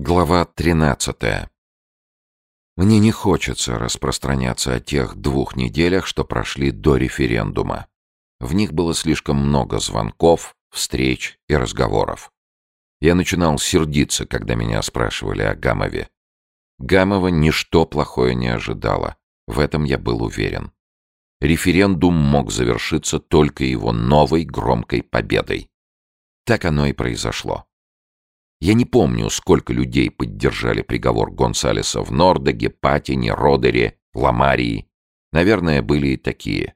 Глава 13. Мне не хочется распространяться о тех двух неделях, что прошли до референдума. В них было слишком много звонков, встреч и разговоров. Я начинал сердиться, когда меня спрашивали о Гамове. Гамова ничто плохое не ожидало. В этом я был уверен. Референдум мог завершиться только его новой громкой победой. Так оно и произошло. Я не помню, сколько людей поддержали приговор Гонсалеса в Нордеге, Патине, Родере, Ламарии. Наверное, были и такие.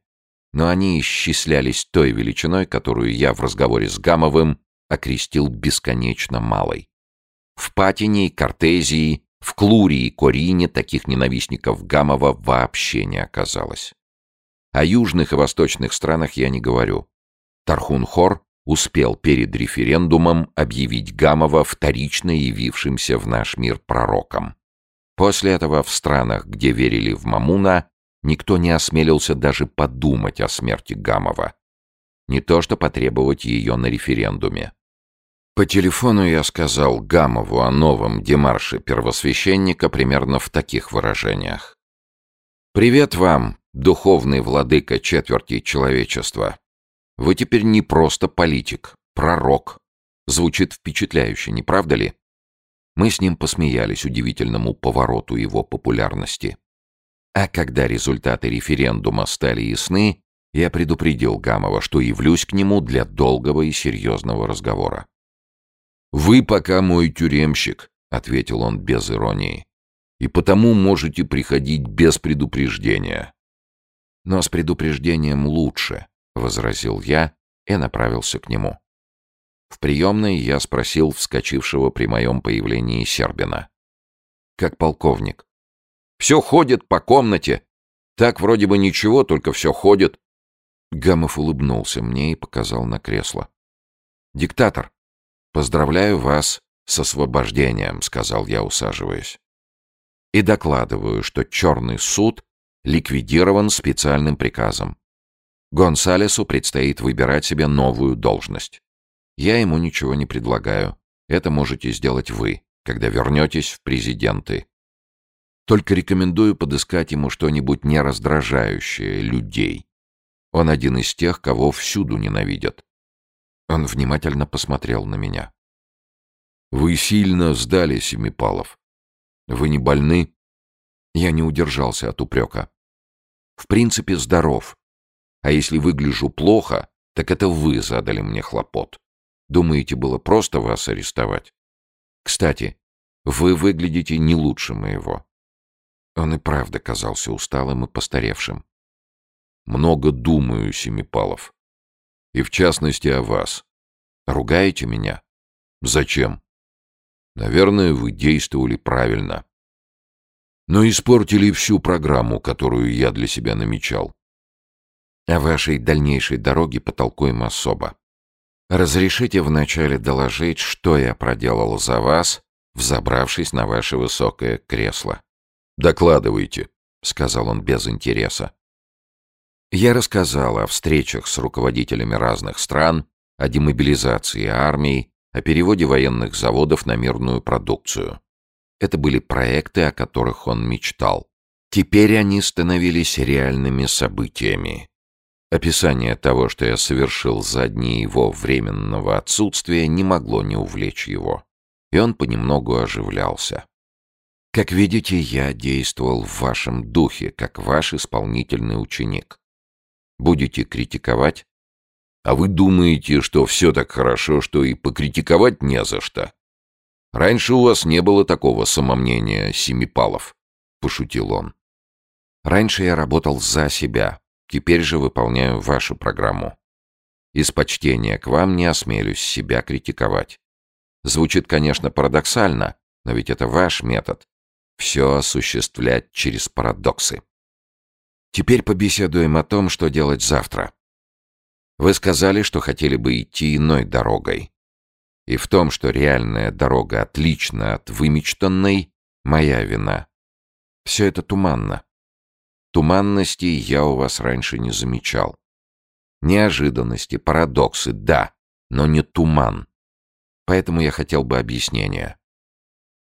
Но они исчислялись той величиной, которую я в разговоре с Гамовым окрестил бесконечно малой. В Патине и Кортезии, в Клурии и Корине таких ненавистников Гамова вообще не оказалось. О южных и восточных странах я не говорю. Тархун-Хор успел перед референдумом объявить Гамова вторично явившимся в наш мир пророком. После этого в странах, где верили в Мамуна, никто не осмелился даже подумать о смерти Гамова. Не то что потребовать ее на референдуме. По телефону я сказал Гамову о новом демарше первосвященника примерно в таких выражениях. «Привет вам, духовный владыка четверти человечества. Вы теперь не просто политик, пророк. Звучит впечатляюще, не правда ли? Мы с ним посмеялись удивительному повороту его популярности. А когда результаты референдума стали ясны, я предупредил Гамова, что явлюсь к нему для долгого и серьезного разговора. «Вы пока мой тюремщик», — ответил он без иронии, «и потому можете приходить без предупреждения». «Но с предупреждением лучше», — возразил я и направился к нему. В приемной я спросил вскочившего при моем появлении Сербина. «Как полковник?» «Все ходит по комнате. Так вроде бы ничего, только все ходит». Гамов улыбнулся мне и показал на кресло. «Диктатор, поздравляю вас с освобождением», — сказал я, усаживаясь. «И докладываю, что черный суд ликвидирован специальным приказом. Гонсалесу предстоит выбирать себе новую должность. Я ему ничего не предлагаю. Это можете сделать вы, когда вернетесь в президенты. Только рекомендую подыскать ему что-нибудь не раздражающее людей. Он один из тех, кого всюду ненавидят. Он внимательно посмотрел на меня. «Вы сильно сдали, Семипалов. Вы не больны?» Я не удержался от упрека. «В принципе, здоров. А если выгляжу плохо, так это вы задали мне хлопот. Думаете, было просто вас арестовать? Кстати, вы выглядите не лучше моего. Он и правда казался усталым и постаревшим. Много думаю, Семипалов. И в частности о вас. Ругаете меня? Зачем? Наверное, вы действовали правильно. Но испортили всю программу, которую я для себя намечал. О вашей дальнейшей дороге потолкуем особо. Разрешите вначале доложить, что я проделал за вас, взобравшись на ваше высокое кресло. «Докладывайте», — сказал он без интереса. Я рассказал о встречах с руководителями разных стран, о демобилизации армии, о переводе военных заводов на мирную продукцию. Это были проекты, о которых он мечтал. Теперь они становились реальными событиями. Описание того, что я совершил за дни его временного отсутствия, не могло не увлечь его, и он понемногу оживлялся. Как видите, я действовал в вашем духе, как ваш исполнительный ученик. Будете критиковать? А вы думаете, что все так хорошо, что и покритиковать не за что? Раньше у вас не было такого самомнения, Семипалов, — пошутил он. Раньше я работал за себя, Теперь же выполняю вашу программу. Из почтения к вам не осмелюсь себя критиковать. Звучит, конечно, парадоксально, но ведь это ваш метод. Все осуществлять через парадоксы. Теперь побеседуем о том, что делать завтра. Вы сказали, что хотели бы идти иной дорогой. И в том, что реальная дорога отлична от вымечтанной, моя вина. Все это туманно. Туманностей я у вас раньше не замечал. Неожиданности, парадоксы, да, но не туман. Поэтому я хотел бы объяснения.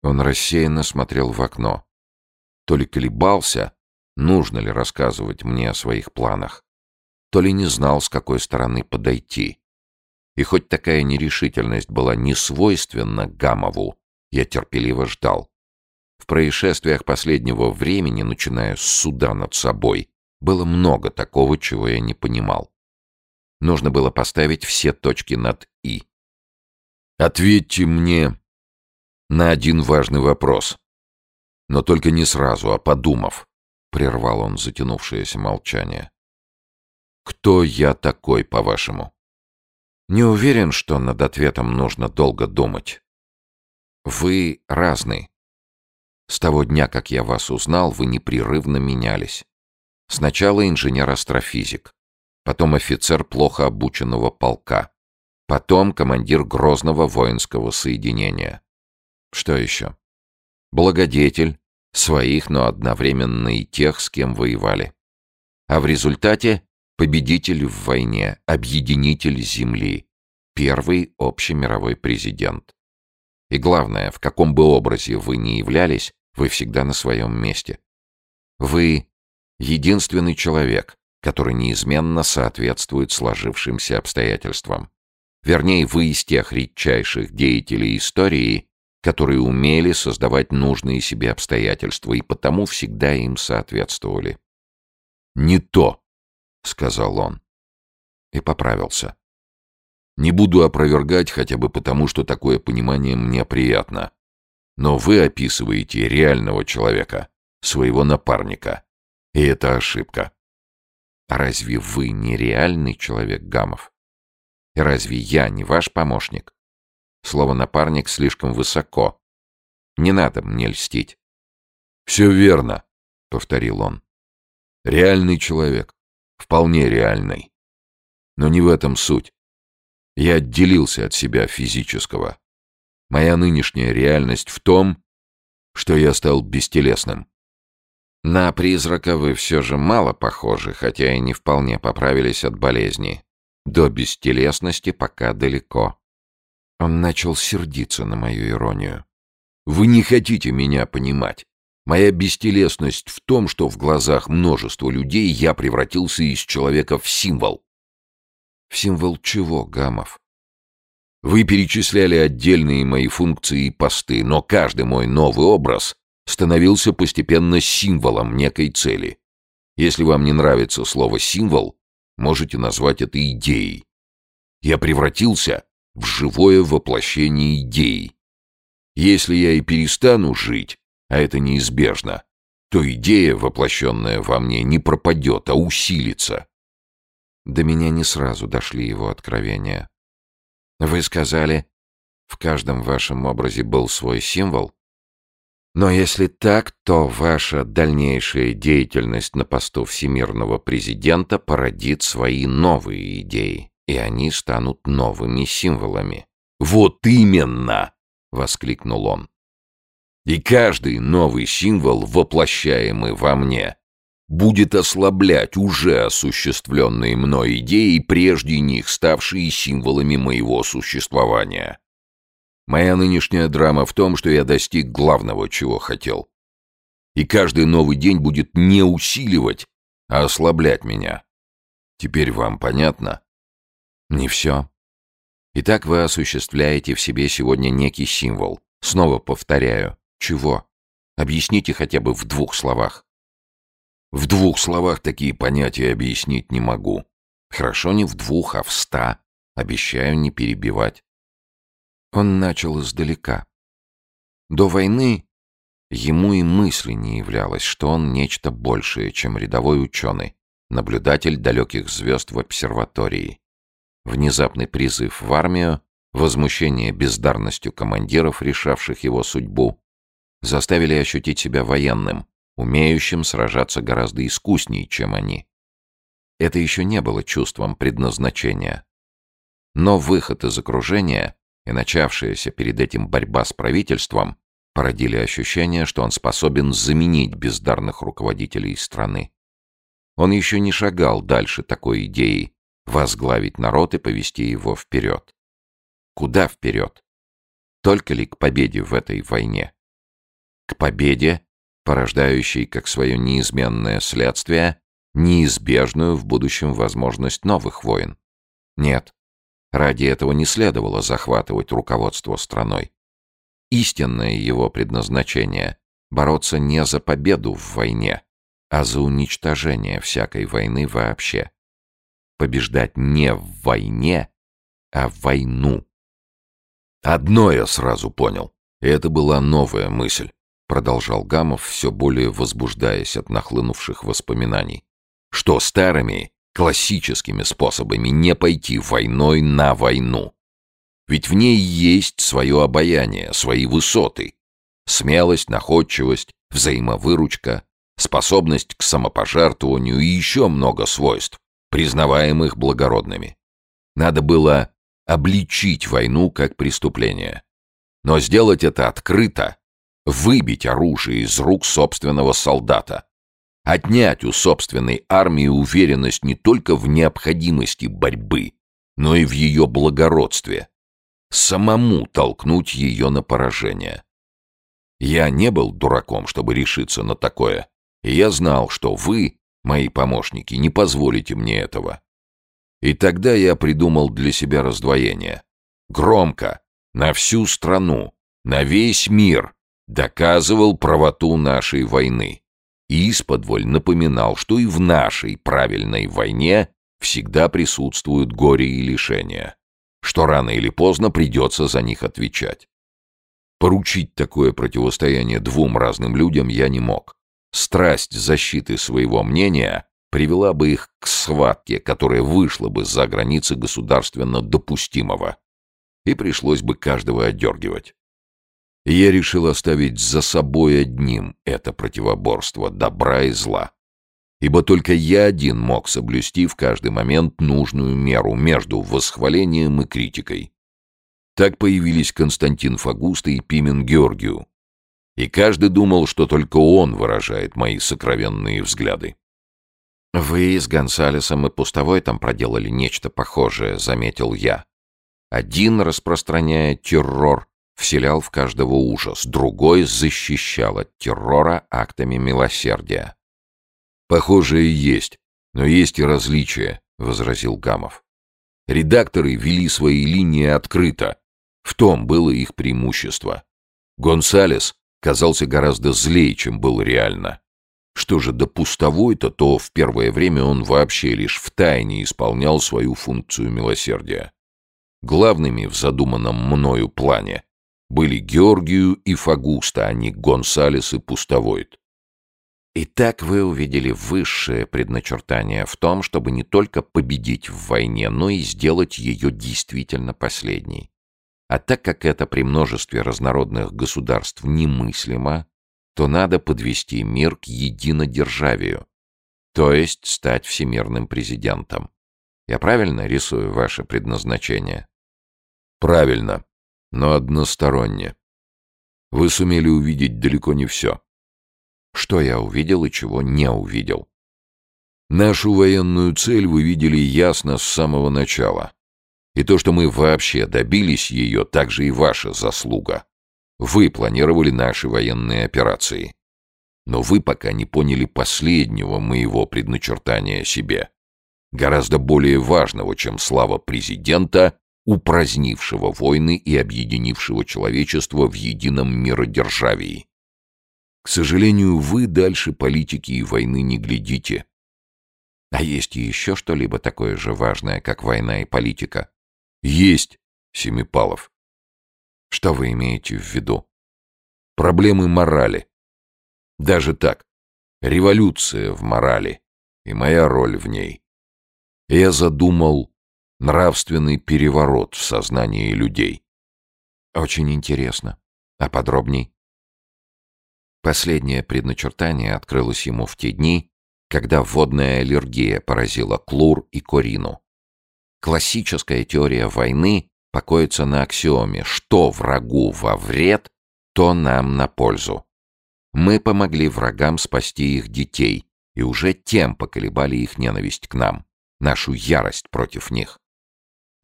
Он рассеянно смотрел в окно. То ли колебался, нужно ли рассказывать мне о своих планах, то ли не знал, с какой стороны подойти. И хоть такая нерешительность была не свойственна Гамову, я терпеливо ждал. В происшествиях последнего времени, начиная с суда над собой, было много такого, чего я не понимал. Нужно было поставить все точки над «и». «Ответьте мне на один важный вопрос. Но только не сразу, а подумав», — прервал он затянувшееся молчание. «Кто я такой, по-вашему?» «Не уверен, что над ответом нужно долго думать. Вы разный. С того дня, как я вас узнал, вы непрерывно менялись. Сначала инженер-астрофизик, потом офицер плохо обученного полка, потом командир грозного воинского соединения. Что еще? Благодетель, своих, но одновременно и тех, с кем воевали. А в результате победитель в войне, объединитель Земли, первый общемировой президент. И главное, в каком бы образе вы ни являлись, вы всегда на своем месте. Вы — единственный человек, который неизменно соответствует сложившимся обстоятельствам. Вернее, вы из тех редчайших деятелей истории, которые умели создавать нужные себе обстоятельства и потому всегда им соответствовали. «Не то», — сказал он. И поправился. Не буду опровергать хотя бы потому, что такое понимание мне приятно. Но вы описываете реального человека, своего напарника. И это ошибка. А разве вы не реальный человек, Гамов? И разве я не ваш помощник? Слово «напарник» слишком высоко. Не надо мне льстить. «Все верно», — повторил он. «Реальный человек. Вполне реальный. Но не в этом суть. Я отделился от себя физического. Моя нынешняя реальность в том, что я стал бестелесным. На призрака вы все же мало похожи, хотя и не вполне поправились от болезни. До бестелесности пока далеко. Он начал сердиться на мою иронию. Вы не хотите меня понимать. Моя бестелесность в том, что в глазах множества людей я превратился из человека в символ. В символ чего, Гамов? Вы перечисляли отдельные мои функции и посты, но каждый мой новый образ становился постепенно символом некой цели. Если вам не нравится слово «символ», можете назвать это идеей. Я превратился в живое воплощение идеи. Если я и перестану жить, а это неизбежно, то идея, воплощенная во мне, не пропадет, а усилится. До меня не сразу дошли его откровения. Вы сказали, в каждом вашем образе был свой символ? Но если так, то ваша дальнейшая деятельность на посту всемирного президента породит свои новые идеи, и они станут новыми символами. «Вот именно!» — воскликнул он. «И каждый новый символ, воплощаемый во мне, будет ослаблять уже осуществленные мной идеи, прежде них ставшие символами моего существования. Моя нынешняя драма в том, что я достиг главного, чего хотел. И каждый новый день будет не усиливать, а ослаблять меня. Теперь вам понятно? Не все. Итак, вы осуществляете в себе сегодня некий символ. Снова повторяю. Чего? Объясните хотя бы в двух словах. В двух словах такие понятия объяснить не могу. Хорошо не в двух, а в ста. Обещаю не перебивать. Он начал издалека. До войны ему и мысли не являлось, что он нечто большее, чем рядовой ученый, наблюдатель далеких звезд в обсерватории. Внезапный призыв в армию, возмущение бездарностью командиров, решавших его судьбу, заставили ощутить себя военным, умеющим сражаться гораздо искуснее, чем они. Это еще не было чувством предназначения. Но выход из окружения и начавшаяся перед этим борьба с правительством породили ощущение, что он способен заменить бездарных руководителей страны. Он еще не шагал дальше такой идеи возглавить народ и повести его вперед. Куда вперед? Только ли к победе в этой войне? к победе, порождающей как свое неизменное следствие неизбежную в будущем возможность новых войн. Нет, ради этого не следовало захватывать руководство страной. Истинное его предназначение — бороться не за победу в войне, а за уничтожение всякой войны вообще. Побеждать не в войне, а в войну. Одно я сразу понял, и это была новая мысль, продолжал Гамов, все более возбуждаясь от нахлынувших воспоминаний, что старыми, классическими способами не пойти войной на войну. Ведь в ней есть свое обаяние, свои высоты. Смелость, находчивость, взаимовыручка, способность к самопожертвованию и еще много свойств, признаваемых благородными. Надо было обличить войну как преступление. Но сделать это открыто, выбить оружие из рук собственного солдата, отнять у собственной армии уверенность не только в необходимости борьбы, но и в ее благородстве, самому толкнуть ее на поражение. Я не был дураком, чтобы решиться на такое, и я знал, что вы, мои помощники, не позволите мне этого. И тогда я придумал для себя раздвоение. Громко, на всю страну, на весь мир доказывал правоту нашей войны. И исподволь напоминал, что и в нашей правильной войне всегда присутствуют горе и лишения, что рано или поздно придется за них отвечать. Поручить такое противостояние двум разным людям я не мог. Страсть защиты своего мнения привела бы их к схватке, которая вышла бы за границы государственно допустимого. И пришлось бы каждого отдергивать. Я решил оставить за собой одним это противоборство добра и зла. Ибо только я один мог соблюсти в каждый момент нужную меру между восхвалением и критикой. Так появились Константин Фагуста и Пимен Георгию. И каждый думал, что только он выражает мои сокровенные взгляды. «Вы с Гонсалесом и Пустовой там проделали нечто похожее», — заметил я. Один, распространяя террор, вселял в каждого ужас, другой защищал от террора актами милосердия. «Похожее есть, но есть и различия», — возразил Гамов. «Редакторы вели свои линии открыто. В том было их преимущество. Гонсалес казался гораздо злее, чем был реально. Что же до пустовой-то, то в первое время он вообще лишь втайне исполнял свою функцию милосердия. Главными в задуманном мною плане были Георгию и Фагуста, а не Гонсалес и Пустовойт. Итак, вы увидели высшее предначертание в том, чтобы не только победить в войне, но и сделать ее действительно последней. А так как это при множестве разнородных государств немыслимо, то надо подвести мир к единодержавию, то есть стать всемирным президентом. Я правильно рисую ваше предназначение? Правильно, но односторонне. Вы сумели увидеть далеко не все. Что я увидел и чего не увидел? Нашу военную цель вы видели ясно с самого начала. И то, что мы вообще добились ее, также и ваша заслуга. Вы планировали наши военные операции. Но вы пока не поняли последнего моего предначертания себе. Гораздо более важного, чем слава президента, упразднившего войны и объединившего человечество в едином миродержавии. К сожалению, вы дальше политики и войны не глядите. А есть еще что-либо такое же важное, как война и политика? Есть, Семипалов. Что вы имеете в виду? Проблемы морали. Даже так. Революция в морали. И моя роль в ней. Я задумал нравственный переворот в сознании людей. Очень интересно. А подробней? Последнее предначертание открылось ему в те дни, когда водная аллергия поразила Клур и Корину. Классическая теория войны покоится на аксиоме «что врагу во вред, то нам на пользу». Мы помогли врагам спасти их детей и уже тем поколебали их ненависть к нам, нашу ярость против них.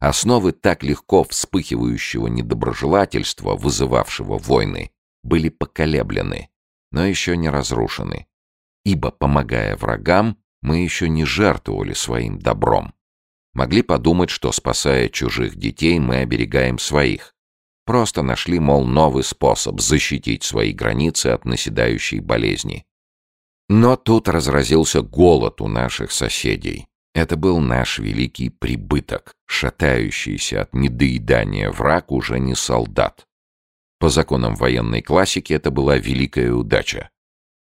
Основы так легко вспыхивающего недоброжелательства, вызывавшего войны, были поколеблены, но еще не разрушены. Ибо, помогая врагам, мы еще не жертвовали своим добром. Могли подумать, что, спасая чужих детей, мы оберегаем своих. Просто нашли, мол, новый способ защитить свои границы от наседающей болезни. Но тут разразился голод у наших соседей. Это был наш великий прибыток. Шатающийся от недоедания враг уже не солдат. По законам военной классики это была великая удача.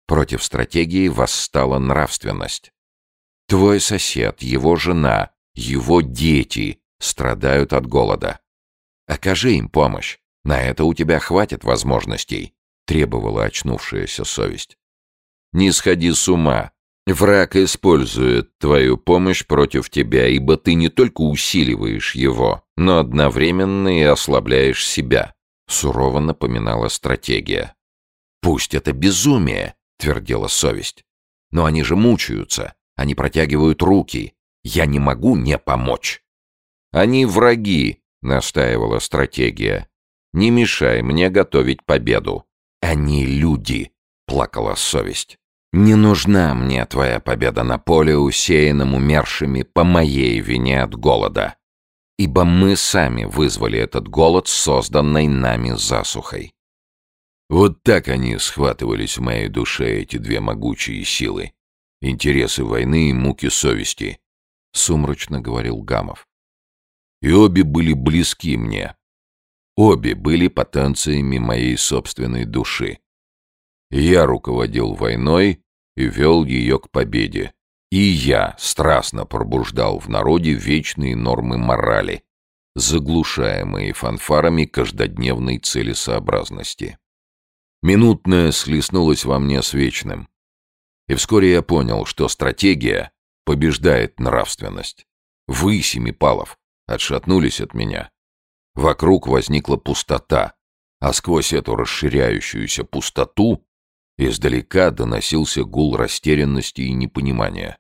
Против стратегии восстала нравственность. Твой сосед, его жена, его дети страдают от голода. Окажи им помощь. На это у тебя хватит возможностей, требовала очнувшаяся совесть. Не сходи с ума. Враг использует твою помощь против тебя, ибо ты не только усиливаешь его, но одновременно и ослабляешь себя, сурово напоминала стратегия. Пусть это безумие, твердила совесть. Но они же мучаются, они протягивают руки. Я не могу не помочь. Они враги, настаивала стратегия. Не мешай мне готовить победу. Они люди, плакала совесть. Не нужна мне твоя победа на поле, усеянном умершими по моей вине от голода. Ибо мы сами вызвали этот голод, созданный нами засухой. Вот так они схватывались в моей душе, эти две могучие силы. Интересы войны и муки совести, — сумрачно говорил Гамов. И обе были близки мне. Обе были потенциями моей собственной души. Я руководил войной и вел ее к победе. И я страстно пробуждал в народе вечные нормы морали, заглушаемые фанфарами каждодневной целесообразности. Минутное слеснулось во мне с вечным. И вскоре я понял, что стратегия побеждает нравственность. Вы, Семипалов, отшатнулись от меня. Вокруг возникла пустота, а сквозь эту расширяющуюся пустоту издалека доносился гул растерянности и непонимания.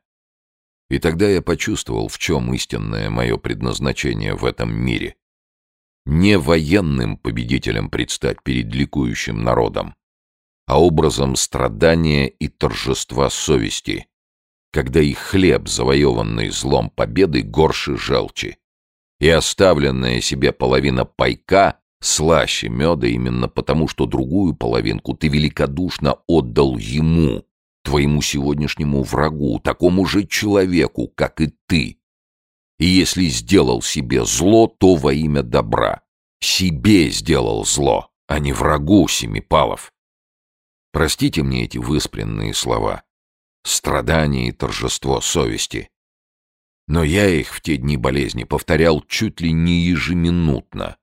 И тогда я почувствовал, в чем истинное мое предназначение в этом мире не военным победителем предстать перед ликующим народом, а образом страдания и торжества совести, когда их хлеб, завоеванный злом победы, горше желчи, и оставленная себе половина пайка слаще меда именно потому, что другую половинку ты великодушно отдал ему, твоему сегодняшнему врагу, такому же человеку, как и ты, и если сделал себе зло, то во имя добра. Себе сделал зло, а не врагу Семипалов. Простите мне эти выспренные слова. Страдание и торжество совести. Но я их в те дни болезни повторял чуть ли не ежеминутно.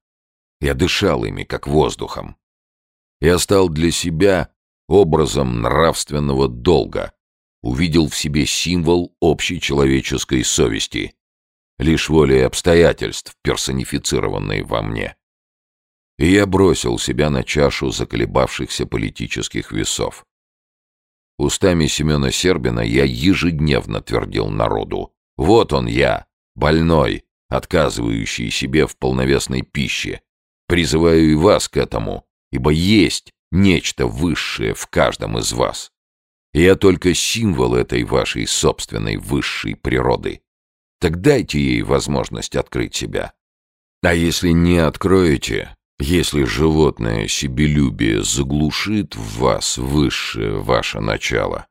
Я дышал ими, как воздухом. Я стал для себя образом нравственного долга, увидел в себе символ общей человеческой совести, лишь волей обстоятельств, персонифицированной во мне. И я бросил себя на чашу заколебавшихся политических весов. Устами Семена Сербина я ежедневно твердил народу. Вот он я, больной, отказывающий себе в полновесной пище. Призываю и вас к этому, ибо есть нечто высшее в каждом из вас. Я только символ этой вашей собственной высшей природы. Так дайте ей возможность открыть себя. А если не откроете, если животное себелюбие заглушит в вас высшее ваше начало,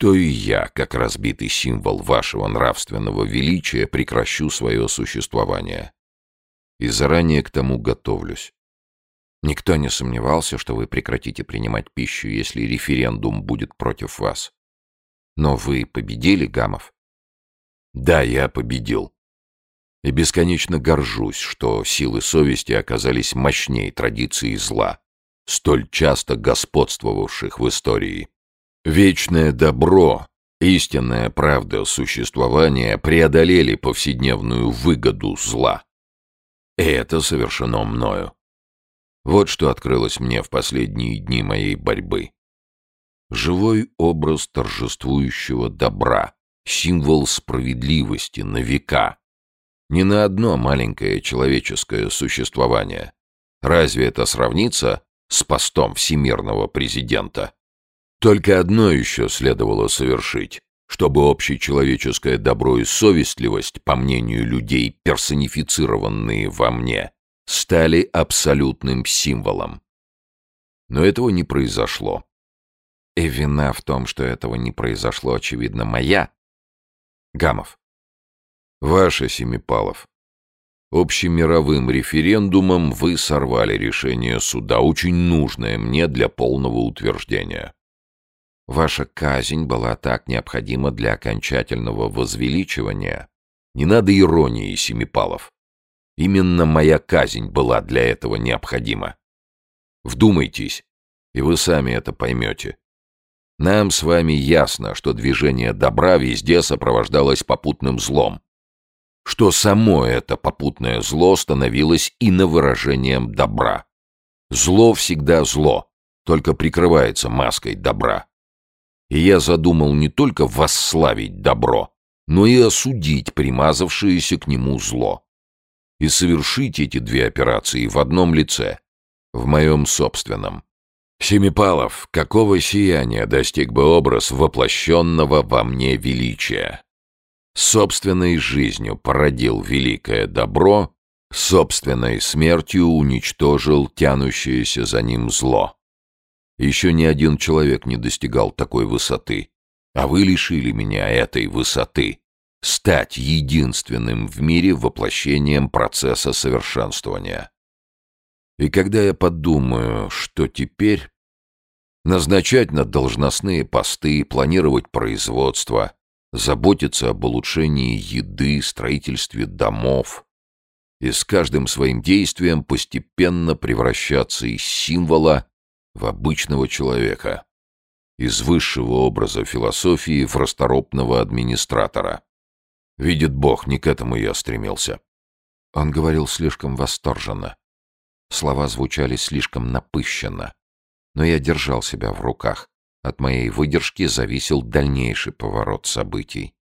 то и я, как разбитый символ вашего нравственного величия, прекращу свое существование. И заранее к тому готовлюсь. Никто не сомневался, что вы прекратите принимать пищу, если референдум будет против вас. Но вы победили, Гамов? Да, я победил. И бесконечно горжусь, что силы совести оказались мощнее традиций зла, столь часто господствовавших в истории. Вечное добро, истинная правда существования преодолели повседневную выгоду зла. И это совершено мною. Вот что открылось мне в последние дни моей борьбы. Живой образ торжествующего добра, символ справедливости на века. Не на одно маленькое человеческое существование. Разве это сравнится с постом всемирного президента. Только одно еще следовало совершить, чтобы общечеловеческое добро и совестливость, по мнению людей, персонифицированные во мне, стали абсолютным символом. Но этого не произошло. И вина в том, что этого не произошло, очевидно, моя. Гамов. Ваша, Семипалов. Общемировым референдумом вы сорвали решение суда, очень нужное мне для полного утверждения. Ваша казнь была так необходима для окончательного возвеличивания. Не надо иронии, Семипалов. Именно моя казнь была для этого необходима. Вдумайтесь, и вы сами это поймете. Нам с вами ясно, что движение добра везде сопровождалось попутным злом что само это попутное зло становилось выражением добра. Зло всегда зло, только прикрывается маской добра. И я задумал не только восславить добро, но и осудить примазавшееся к нему зло. И совершить эти две операции в одном лице, в моем собственном. Семипалов, какого сияния достиг бы образ воплощенного во мне величия? собственной жизнью породил великое добро, собственной смертью уничтожил тянущееся за ним зло. Еще ни один человек не достигал такой высоты, а вы лишили меня этой высоты — стать единственным в мире воплощением процесса совершенствования. И когда я подумаю, что теперь назначать на должностные посты, планировать производство — заботиться об улучшении еды, строительстве домов и с каждым своим действием постепенно превращаться из символа в обычного человека, из высшего образа философии в расторопного администратора. Видит Бог, не к этому я стремился. Он говорил слишком восторженно. Слова звучали слишком напыщенно. Но я держал себя в руках. От моей выдержки зависел дальнейший поворот событий.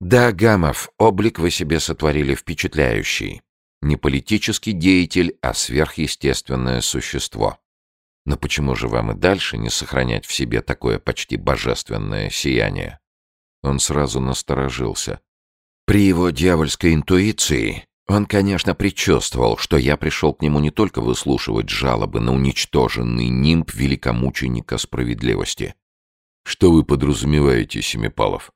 Да, Гамов, облик вы себе сотворили впечатляющий. Не политический деятель, а сверхъестественное существо. Но почему же вам и дальше не сохранять в себе такое почти божественное сияние? Он сразу насторожился. При его дьявольской интуиции он, конечно, предчувствовал, что я пришел к нему не только выслушивать жалобы на уничтоженный нимб великомученика справедливости. Что вы подразумеваете, Семипалов?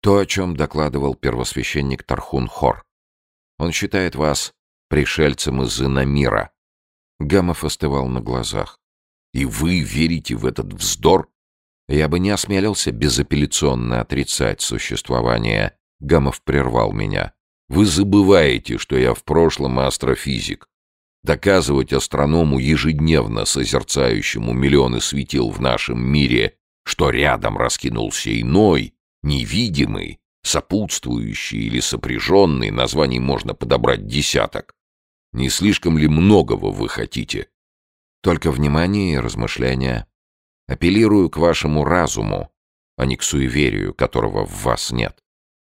То, о чем докладывал первосвященник Тархун Хор. Он считает вас пришельцем из Инамира. Гамов остывал на глазах. И вы верите в этот вздор? Я бы не осмелился безапелляционно отрицать существование. Гамов прервал меня. Вы забываете, что я в прошлом астрофизик. Доказывать астроному, ежедневно созерцающему миллионы светил в нашем мире, что рядом раскинулся иной, невидимый, сопутствующий или сопряженный, названий можно подобрать десяток. Не слишком ли многого вы хотите? Только внимание и размышления. Апеллирую к вашему разуму, а не к суеверию, которого в вас нет.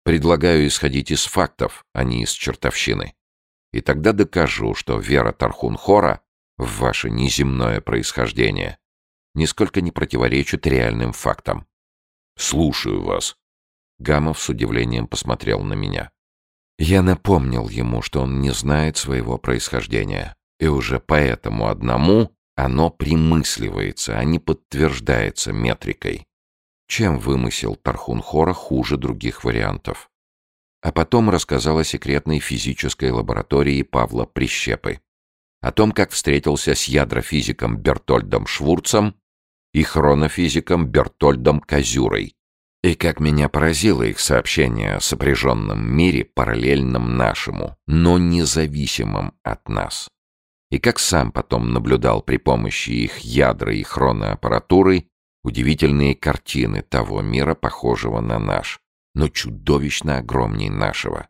Предлагаю исходить из фактов, а не из чертовщины. И тогда докажу, что вера Тархун-Хора в ваше неземное происхождение нисколько не противоречит реальным фактам. «Слушаю вас». Гамов с удивлением посмотрел на меня. Я напомнил ему, что он не знает своего происхождения, и уже поэтому одному оно примысливается, а не подтверждается метрикой. Чем вымысел Тархун-Хора хуже других вариантов? А потом рассказал о секретной физической лаборатории Павла Прищепы. О том, как встретился с ядрофизиком Бертольдом Швурцем и хронофизиком Бертольдом Козюрой. И как меня поразило их сообщение о сопряженном мире, параллельном нашему, но независимом от нас. И как сам потом наблюдал при помощи их ядра и хроноаппаратуры удивительные картины того мира, похожего на наш, но чудовищно огромней нашего.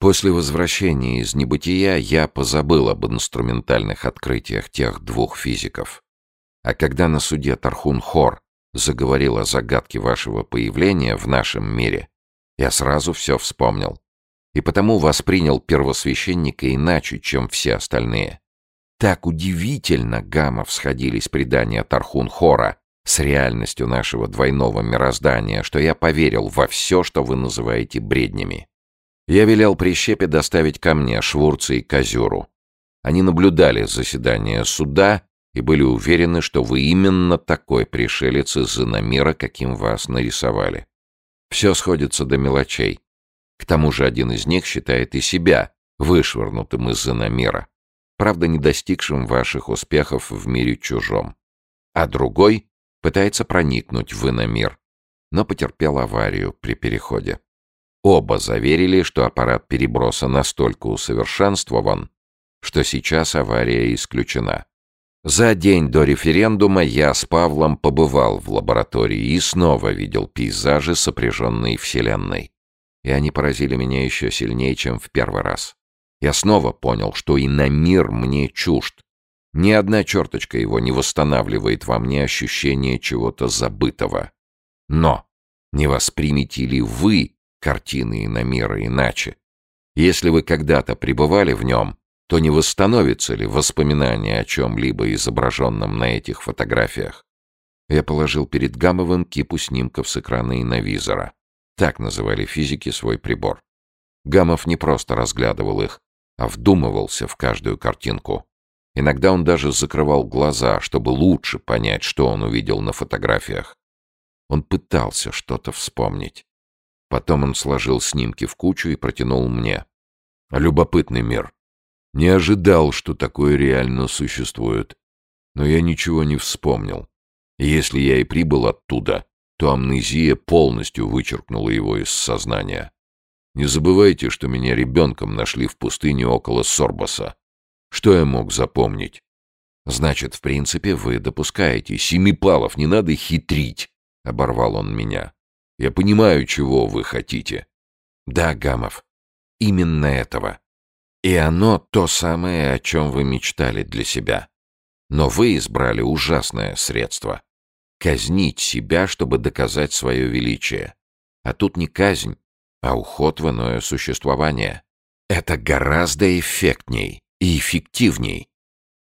После возвращения из небытия я позабыл об инструментальных открытиях тех двух физиков. А когда на суде Тархун Хор заговорил о загадке вашего появления в нашем мире, я сразу все вспомнил. И потому воспринял первосвященника иначе, чем все остальные. Так удивительно гамов сходились предания Тархун-Хора с реальностью нашего двойного мироздания, что я поверил во все, что вы называете бреднями. Я велел Прищепе доставить ко мне Швурца и Козюру. Они наблюдали заседание суда и были уверены, что вы именно такой пришелец из иномира, каким вас нарисовали. Все сходится до мелочей. К тому же один из них считает и себя вышвырнутым из иномира, правда, не достигшим ваших успехов в мире чужом. А другой пытается проникнуть в иномир, но потерпел аварию при переходе. Оба заверили, что аппарат переброса настолько усовершенствован, что сейчас авария исключена. За день до референдума я с Павлом побывал в лаборатории и снова видел пейзажи сопряженной Вселенной. И они поразили меня еще сильнее, чем в первый раз. Я снова понял, что и на мир мне чужд. Ни одна черточка его не восстанавливает во мне ощущение чего-то забытого. Но не воспримете ли вы картины и на мира иначе? Если вы когда-то пребывали в нем, то не восстановится ли воспоминание о чем-либо изображенном на этих фотографиях? Я положил перед Гамовым кипу снимков с экрана иновизора. Так называли физики свой прибор. Гамов не просто разглядывал их, а вдумывался в каждую картинку. Иногда он даже закрывал глаза, чтобы лучше понять, что он увидел на фотографиях. Он пытался что-то вспомнить. Потом он сложил снимки в кучу и протянул мне. «Любопытный мир. Не ожидал, что такое реально существует. Но я ничего не вспомнил. И если я и прибыл оттуда, то амнезия полностью вычеркнула его из сознания. Не забывайте, что меня ребенком нашли в пустыне около Сорбоса. Что я мог запомнить? Значит, в принципе, вы допускаете. Семипалов, не надо хитрить, — оборвал он меня. Я понимаю, чего вы хотите. Да, Гамов, именно этого. И оно то самое, о чем вы мечтали для себя. Но вы избрали ужасное средство. Казнить себя, чтобы доказать свое величие. А тут не казнь, а уход в иное существование. Это гораздо эффектней и эффективней.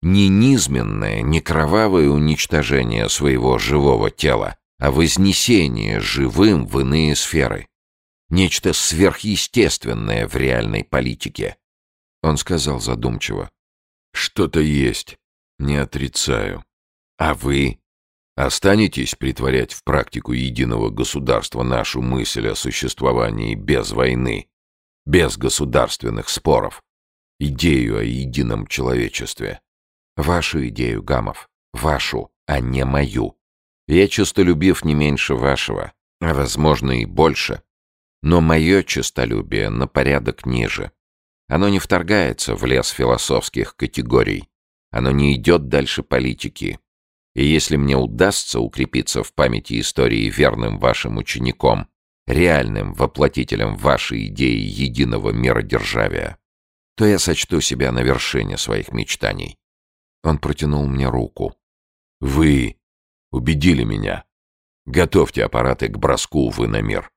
Не низменное, не кровавое уничтожение своего живого тела, а вознесение живым в иные сферы. Нечто сверхъестественное в реальной политике. Он сказал задумчиво. «Что-то есть. Не отрицаю. А вы? Останетесь притворять в практику единого государства нашу мысль о существовании без войны, без государственных споров, идею о едином человечестве? Вашу идею, Гамов. Вашу, а не мою. Я честолюбив не меньше вашего, а, возможно, и больше. Но мое честолюбие на порядок ниже. Оно не вторгается в лес философских категорий. Оно не идет дальше политики. И если мне удастся укрепиться в памяти истории верным вашим учеником, реальным воплотителем вашей идеи единого миродержавия, то я сочту себя на вершине своих мечтаний. Он протянул мне руку. «Вы убедили меня. Готовьте аппараты к броску в иномир.